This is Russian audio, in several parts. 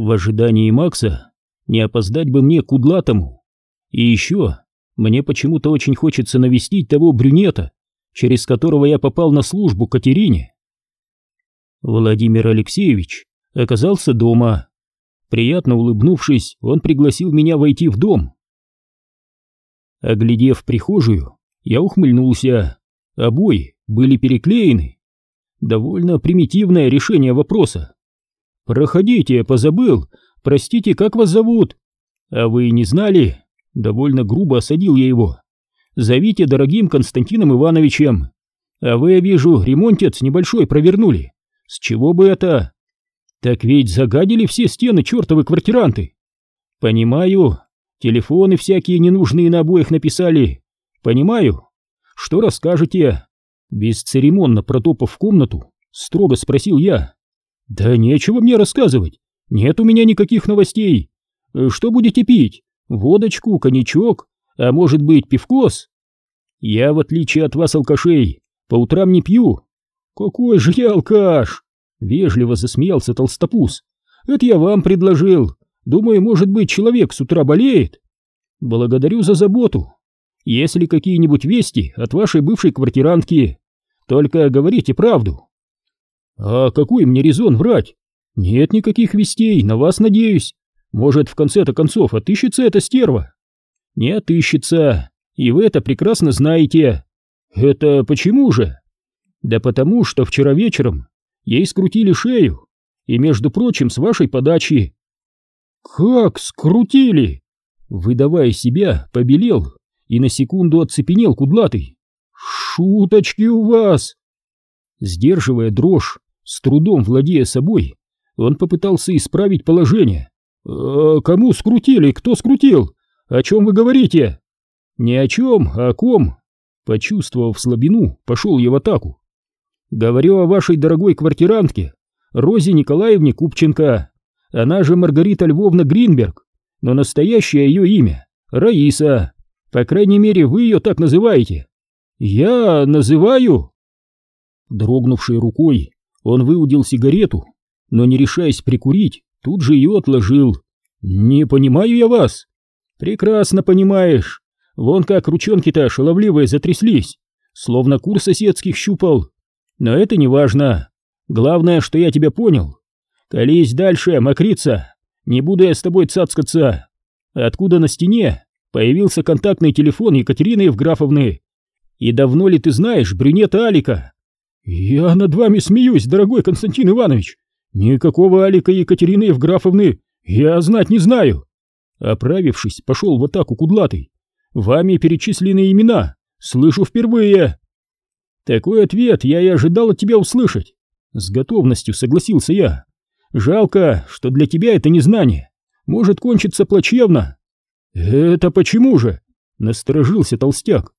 В ожидании Макса не опоздать бы мне к Удлатому. И еще мне почему-то очень хочется навестить того брюнета, через которого я попал на службу Катерине. Владимир Алексеевич оказался дома. Приятно улыбнувшись, он пригласил меня войти в дом. Оглядев прихожую, я ухмыльнулся. Обои были переклеены. Довольно примитивное решение вопроса. «Проходите, позабыл. Простите, как вас зовут?» «А вы не знали?» Довольно грубо осадил я его. «Зовите дорогим Константином Ивановичем. А вы, я вижу, ремонтец небольшой провернули. С чего бы это?» «Так ведь загадили все стены чертовы квартиранты». «Понимаю. Телефоны всякие ненужные на обоих написали. Понимаю. Что расскажете?» Бесцеремонно протопав в комнату, строго спросил я. «Да нечего мне рассказывать. Нет у меня никаких новостей. Что будете пить? Водочку, коньячок, а может быть пивкос? Я, в отличие от вас, алкашей, по утрам не пью. Какой же я алкаш? Вежливо засмеялся толстопуз. Это я вам предложил. Думаю, может быть, человек с утра болеет. Благодарю за заботу. Если какие-нибудь вести от вашей бывшей квартирантки, только говорите правду. А какой мне резон врать? Нет никаких вестей, на вас надеюсь. Может, в конце-то концов отыщется эта стерва? Не отыщется, и вы это прекрасно знаете. Это почему же? Да потому, что вчера вечером ей скрутили шею, и, между прочим, с вашей подачи. Как скрутили? Выдавая себя, побелел и на секунду оцепенел кудлатый. Шуточки у вас! Сдерживая дрожь, с трудом владея собой, он попытался исправить положение. «Э, «Кому скрутили? Кто скрутил? О чем вы говорите?» «Ни о чем, а о ком?» Почувствовав слабину, пошел я в атаку. «Говорю о вашей дорогой квартирантке, Розе Николаевне Купченко. Она же Маргарита Львовна Гринберг, но настоящее ее имя — Раиса. По крайней мере, вы ее так называете». «Я называю?» Дрогнувшей рукой он выудил сигарету, но не решаясь прикурить, тут же ее отложил. «Не понимаю я вас!» «Прекрасно понимаешь. Вон как ручонки-то шаловливые затряслись, словно кур соседских щупал. Но это не важно. Главное, что я тебя понял. Колись дальше, мокрица. Не буду я с тобой цацкаться. Откуда на стене появился контактный телефон Екатерины Евграфовны? И давно ли ты знаешь брюнета Алика?» «Я над вами смеюсь, дорогой Константин Иванович. Никакого Алика Екатерины Евграфовны я знать не знаю. Оправившись, пошел в атаку кудлатый. Вами перечислены имена. Слышу впервые. Такой ответ я и ожидал от тебя услышать. С готовностью согласился я. Жалко, что для тебя это незнание. Может кончиться плачевно. Это почему же? Насторожился толстяк.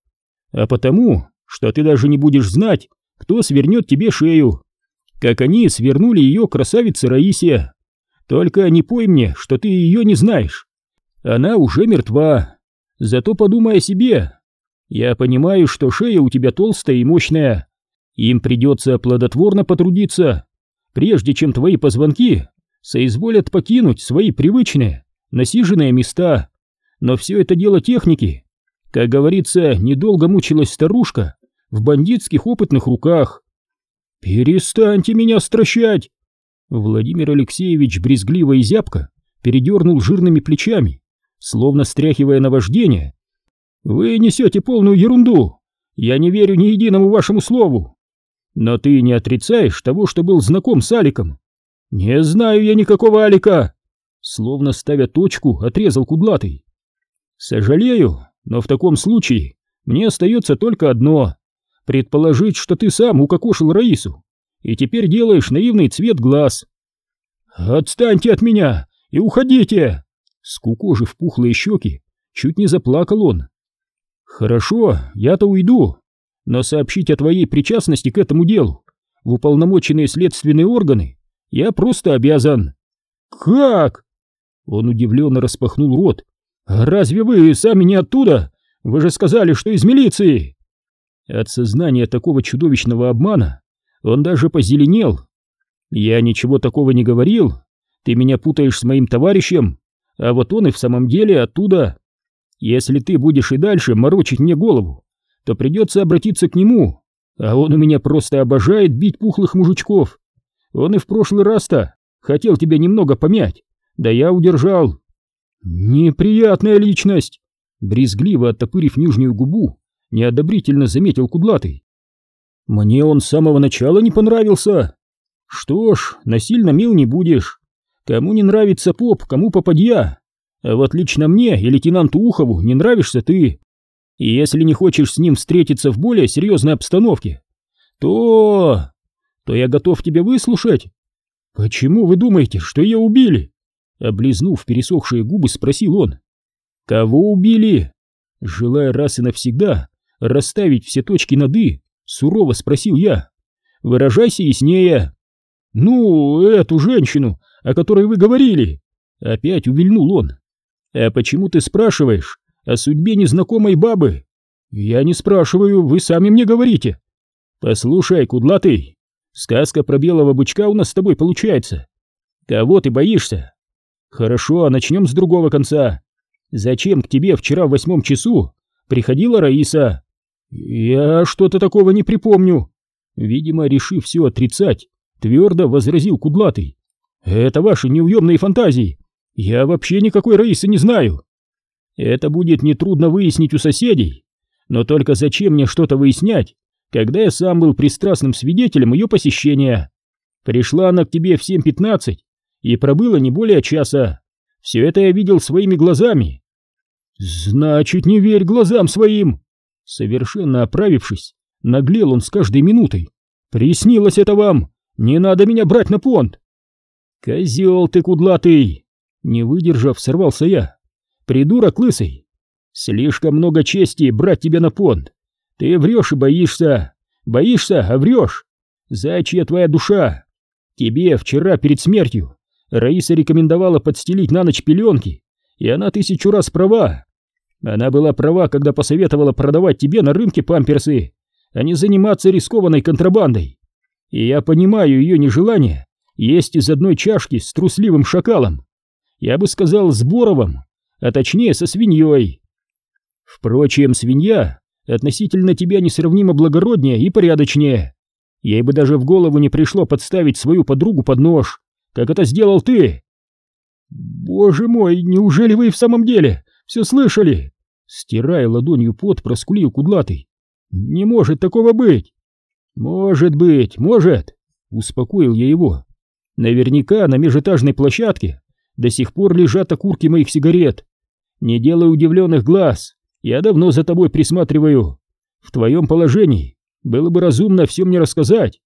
А потому, что ты даже не будешь знать, кто свернет тебе шею как они свернули ее красавице Раисе. Только не пой мне, что ты ее не знаешь. Она уже мертва. Зато подумай о себе. Я понимаю, что шея у тебя толстая и мощная. Им придется плодотворно потрудиться, прежде чем твои позвонки соизволят покинуть свои привычные, насиженные места. Но все это дело техники. Как говорится, недолго мучилась старушка в бандитских опытных руках. «Перестаньте меня стращать!» Владимир Алексеевич брезгливо и зябко передернул жирными плечами, словно стряхивая наваждение. «Вы несете полную ерунду! Я не верю ни единому вашему слову! Но ты не отрицаешь того, что был знаком с Аликом!» «Не знаю я никакого Алика!» Словно ставя точку, отрезал кудлатый. «Сожалею, но в таком случае мне остается только одно Предположить, что ты сам укокошил Раису, и теперь делаешь наивный цвет глаз. «Отстаньте от меня и уходите!» Скукожив пухлые щеки, чуть не заплакал он. «Хорошо, я-то уйду, но сообщить о твоей причастности к этому делу в уполномоченные следственные органы я просто обязан». «Как?» Он удивленно распахнул рот. «Разве вы сами не оттуда? Вы же сказали, что из милиции!» От сознания такого чудовищного обмана он даже позеленел. Я ничего такого не говорил, Ты меня путаешь с моим товарищем, а вот он и в самом деле оттуда. Если ты будешь и дальше морочить мне голову, то придется обратиться к нему, а он у меня просто обожает бить пухлых мужичков. Он и в прошлый раз-то хотел тебя немного помять, да я удержал. Неприятная личность, брезгливо оттопырив нижнюю губу, неодобрительно заметил Кудлатый. Мне он с самого начала не понравился. Что ж, насильно мил не будешь. Кому не нравится поп, кому попадья. А вот лично мне и лейтенанту Ухову не нравишься ты. И если не хочешь с ним встретиться в более серьезной обстановке, то... то я готов тебя выслушать. Почему вы думаете, что ее убили? Облизнув пересохшие губы, спросил он. Кого убили? Желая раз и навсегда расставить все точки над «и», сурово спросил я. Выражайся яснее. Ну, эту женщину, о которой вы говорили. Опять увильнул он. А почему ты спрашиваешь? о судьбе незнакомой бабы. Я не спрашиваю, вы сами мне говорите. Послушай, кудлатый, сказка про белого бычка у нас с тобой получается. Кого ты боишься? Хорошо, а начнем с другого конца. Зачем к тебе вчера в восьмом часу приходила Раиса? Я что-то такого не припомню. Видимо, решив все отрицать, твердо возразил Кудлатый. Это ваши неуемные фантазии. Я вообще никакой Раисы не знаю. Это будет нетрудно выяснить у соседей. Но только зачем мне что-то выяснять, когда я сам был пристрастным свидетелем ее посещения? Пришла она к тебе в 7.15 и пробыла не более часа. Все это я видел своими глазами. Значит, не верь глазам своим. Совершенно оправившись, наглел он с каждой минутой. Приснилось это вам. Не надо меня брать на понт. Козел ты кудлатый. Не выдержав, сорвался я. Придурок лысый! Слишком много чести брать тебя на понт. Ты врешь и боишься. Боишься, а врешь. Зачья твоя душа? Тебе вчера перед смертью Раиса рекомендовала подстелить на ночь пеленки, и она тысячу раз права. Она была права, когда посоветовала продавать тебе на рынке памперсы, а не заниматься рискованной контрабандой. И я понимаю ее нежелание есть из одной чашки с трусливым шакалом. Я бы сказал, с Боровым а точнее со свиньей. Впрочем, свинья относительно тебя несравнимо благороднее и порядочнее. Ей бы даже в голову не пришло подставить свою подругу под нож, как это сделал ты. Боже мой, неужели вы в самом деле все слышали? Стирая ладонью пот, проскулил кудлатый. Не может такого быть. Может быть, может, успокоил я его. Наверняка на межэтажной площадке до сих пор лежат окурки моих сигарет. Не делай удивленных глаз, я давно за тобой присматриваю. В твоем положении было бы разумно все мне рассказать.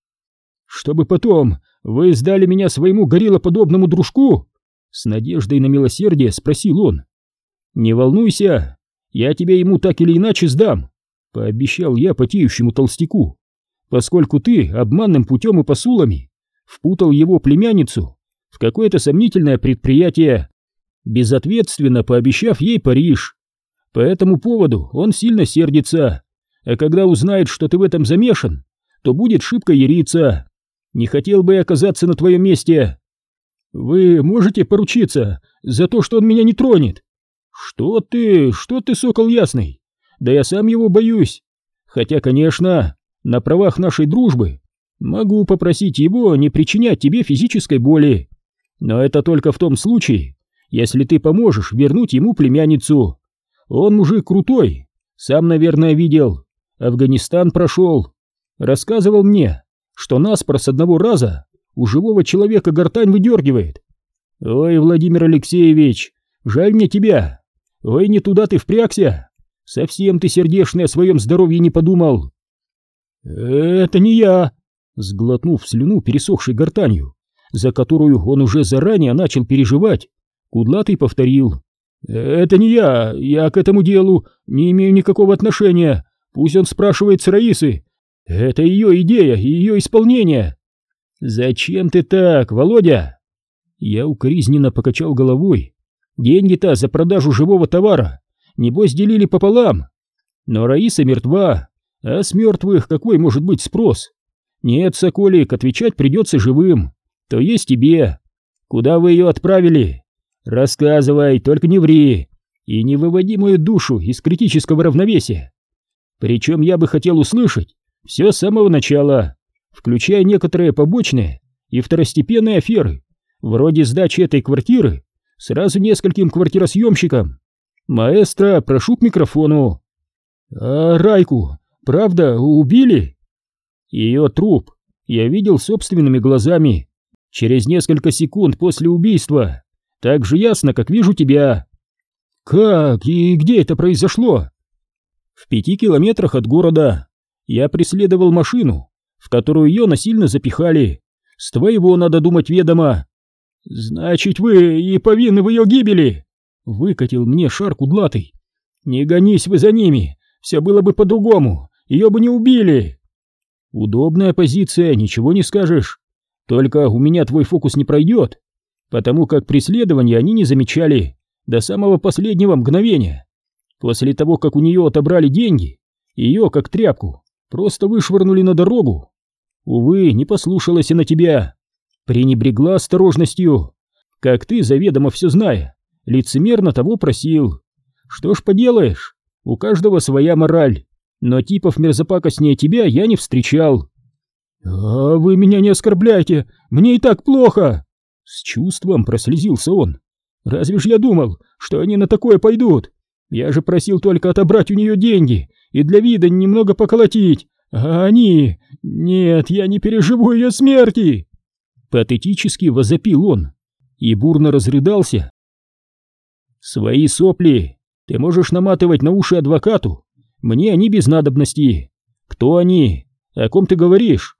Чтобы потом вы сдали меня своему гориллоподобному дружку? С надеждой на милосердие спросил он. Не волнуйся, я тебя ему так или иначе сдам, пообещал я потеющему толстяку, поскольку ты обманным путем и посулами впутал его племянницу в какое-то сомнительное предприятие, безответственно пообещав ей Париж. По этому поводу он сильно сердится, а когда узнает, что ты в этом замешан, то будет шибко яриться. Не хотел бы я оказаться на твоем месте. Вы можете поручиться за то, что он меня не тронет? Что ты, что ты, сокол ясный? Да я сам его боюсь. Хотя, конечно, на правах нашей дружбы могу попросить его не причинять тебе физической боли. Но это только в том случае, если ты поможешь вернуть ему племянницу. Он мужик крутой, сам, наверное, видел. Афганистан прошел. Рассказывал мне, что наспор с одного раза у живого человека гортань выдергивает. Ой, Владимир Алексеевич, жаль мне тебя. Ой, не туда ты впрягся. Совсем ты сердешный о своем здоровье не подумал. Это не я, сглотнув слюну пересохшей гортанью, за которую он уже заранее начал переживать, Кудлатый повторил. «Это не я, я к этому делу не имею никакого отношения. Пусть он спрашивает с Раисы. Это ее идея и ее исполнение». «Зачем ты так, Володя?» Я укоризненно покачал головой. «Деньги-то за продажу живого товара, небось, делили пополам. Но Раиса мертва, а с мертвых какой может быть спрос? Нет, Соколик, отвечать придется живым, то есть тебе. Куда вы ее отправили? Рассказывай, только не ври. И не выводи мою душу из критического равновесия. Причем я бы хотел услышать все с самого начала, включая некоторые побочные и второстепенные аферы, вроде сдачи этой квартиры сразу нескольким квартиросъемщикам. Маэстро, прошу к микрофону. А Райку, правда, убили? Ее труп я видел собственными глазами через несколько секунд после убийства. Так же ясно, как вижу тебя. Как и где это произошло? В пяти километрах от города я преследовал машину, в которую ее насильно запихали. С твоего, надо думать, ведома. Значит, вы и повинны в ее гибели. Выкатил мне шар кудлатый. Не гонись вы за ними, все было бы по-другому, ее бы не убили. Удобная позиция, ничего не скажешь. Только у меня твой фокус не пройдет, потому как преследование они не замечали до самого последнего мгновения. После того, как у нее отобрали деньги, ее, как тряпку, просто вышвырнули на дорогу. Увы, не послушалась и на тебя. Пренебрегла осторожностью. Как ты, заведомо все зная, лицемерно того просил. Что ж поделаешь, у каждого своя мораль, но типов мерзопакостнее тебя я не встречал. «А вы меня не оскорбляйте, мне и так плохо!» С чувством прослезился он. «Разве ж я думал, что они на такое пойдут? Я же просил только отобрать у нее деньги и для вида немного поколотить, а они... Нет, я не переживу ее смерти!» Патетически возопил он и бурно разрыдался. «Свои сопли ты можешь наматывать на уши адвокату, мне они без надобности. Кто они? О ком ты говоришь?»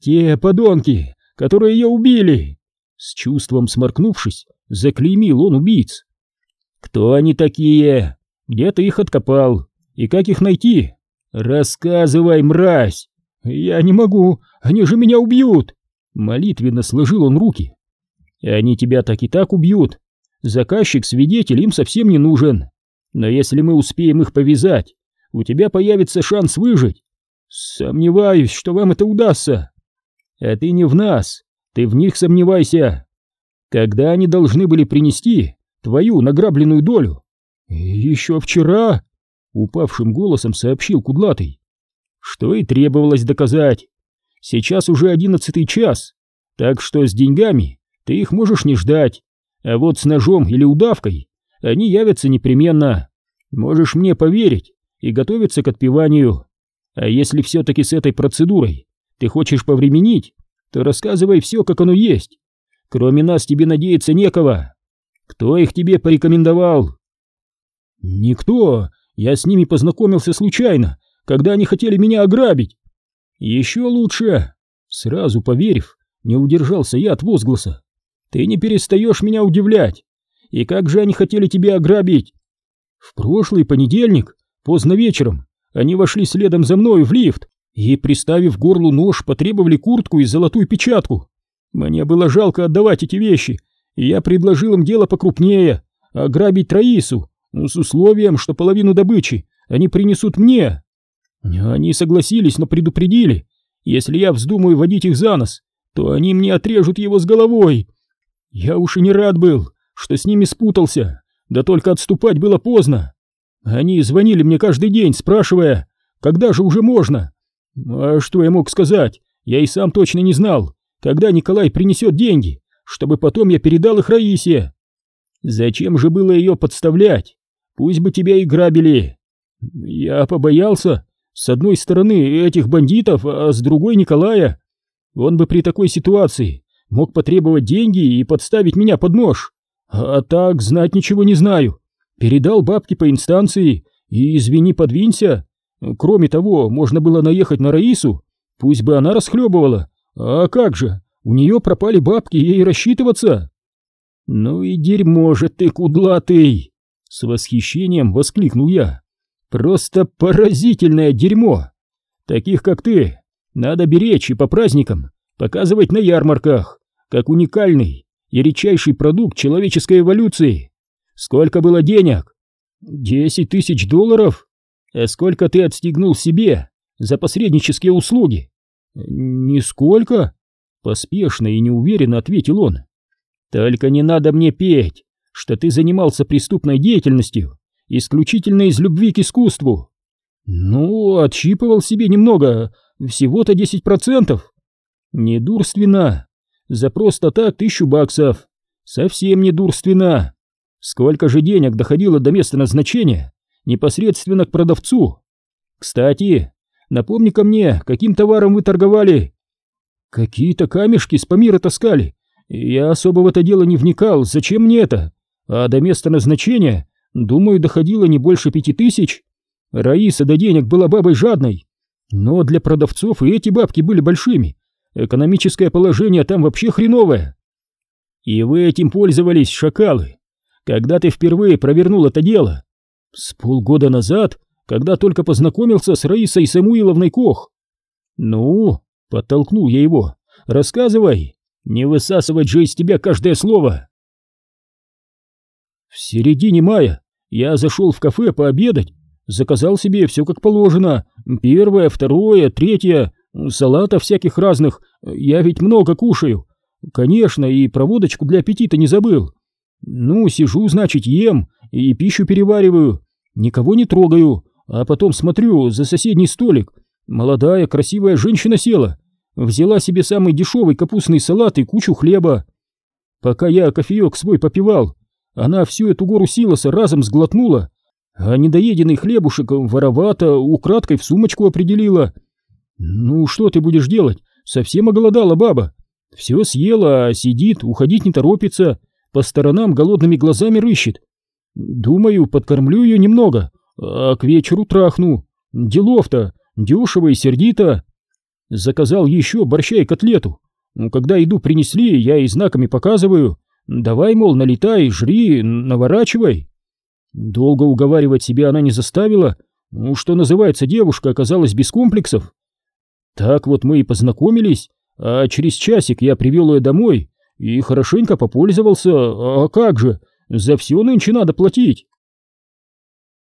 «Те подонки, которые ее убили!» С чувством сморкнувшись, заклеймил он убийц. «Кто они такие? Где ты их откопал? И как их найти? Рассказывай, мразь!» «Я не могу, они же меня убьют!» Молитвенно сложил он руки. «Они тебя так и так убьют. Заказчик-свидетель им совсем не нужен. Но если мы успеем их повязать, у тебя появится шанс выжить. Сомневаюсь, что вам это удастся. А ты не в нас, ты в них сомневайся. Когда они должны были принести твою награбленную долю? Еще вчера, упавшим голосом сообщил Кудлатый. Что и требовалось доказать. Сейчас уже одиннадцатый час, так что с деньгами ты их можешь не ждать, а вот с ножом или удавкой они явятся непременно. Можешь мне поверить и готовиться к отпеванию. А если все-таки с этой процедурой ты хочешь повременить, то рассказывай все, как оно есть. Кроме нас тебе надеяться некого. Кто их тебе порекомендовал? Никто. Я с ними познакомился случайно, когда они хотели меня ограбить. Еще лучше. Сразу поверив, не удержался я от возгласа. Ты не перестаешь меня удивлять. И как же они хотели тебя ограбить? В прошлый понедельник, поздно вечером, они вошли следом за мной в лифт и, приставив горлу нож, потребовали куртку и золотую печатку. Мне было жалко отдавать эти вещи, и я предложил им дело покрупнее — ограбить Троису, с условием, что половину добычи они принесут мне. Они согласились, но предупредили, если я вздумаю водить их за нос, то они мне отрежут его с головой. Я уж и не рад был, что с ними спутался, да только отступать было поздно. Они звонили мне каждый день, спрашивая, когда же уже можно, а что я мог сказать? Я и сам точно не знал, когда Николай принесет деньги, чтобы потом я передал их Раисе. Зачем же было ее подставлять? Пусть бы тебя и грабили. Я побоялся, с одной стороны этих бандитов, а с другой Николая. Он бы при такой ситуации мог потребовать деньги и подставить меня под нож. А так, знать ничего не знаю. Передал бабки по инстанции и, извини, подвинься. Кроме того, можно было наехать на Раису, пусть бы она расхлебывала. А как же, у нее пропали бабки, ей рассчитываться. Ну и дерьмо же ты, кудлатый! С восхищением воскликнул я. Просто поразительное дерьмо! Таких, как ты, надо беречь и по праздникам показывать на ярмарках, как уникальный и редчайший продукт человеческой эволюции. Сколько было денег? Десять тысяч долларов? А сколько ты отстегнул себе за посреднические услуги? Нисколько, поспешно и неуверенно ответил он. Только не надо мне петь, что ты занимался преступной деятельностью исключительно из любви к искусству. Ну, отщипывал себе немного, всего-то десять процентов. Недурственно. За просто так тысячу баксов. Совсем недурственно. Сколько же денег доходило до места назначения непосредственно к продавцу? Кстати, напомни-ка мне, каким товаром вы торговали? Какие-то камешки с Памира таскали. Я особо в это дело не вникал, зачем мне это? А до места назначения, думаю, доходило не больше пяти тысяч. Раиса до денег была бабой жадной. Но для продавцов и эти бабки были большими. Экономическое положение там вообще хреновое. И вы этим пользовались, шакалы. Когда ты впервые провернул это дело? С полгода назад, когда только познакомился с Раисой Самуиловной Кох. Ну, подтолкнул я его. Рассказывай, не высасывать же из тебя каждое слово. В середине мая я зашел в кафе пообедать, заказал себе все как положено. Первое, второе, третье, салата всяких разных. Я ведь много кушаю. Конечно, и проводочку для аппетита не забыл. Ну, сижу, значит, ем и пищу перевариваю. Никого не трогаю, а потом смотрю за соседний столик. Молодая, красивая женщина села. Взяла себе самый дешевый капустный салат и кучу хлеба. Пока я кофеек свой попивал, она всю эту гору силоса разом сглотнула, а недоеденный хлебушек воровато украдкой в сумочку определила. Ну, что ты будешь делать? Совсем оголодала баба. Все съела, а сидит, уходить не торопится, по сторонам голодными глазами рыщет. Думаю, подкормлю ее немного, а к вечеру трахну. Делов-то, дешево и сердито. Заказал еще борща и котлету. Когда еду принесли, я и знаками показываю. Давай, мол, налетай, жри, наворачивай. Долго уговаривать себя она не заставила. Ну, что называется, девушка оказалась без комплексов. Так вот мы и познакомились, а через часик я привел ее домой и хорошенько попользовался. А как же, за все нынче надо платить.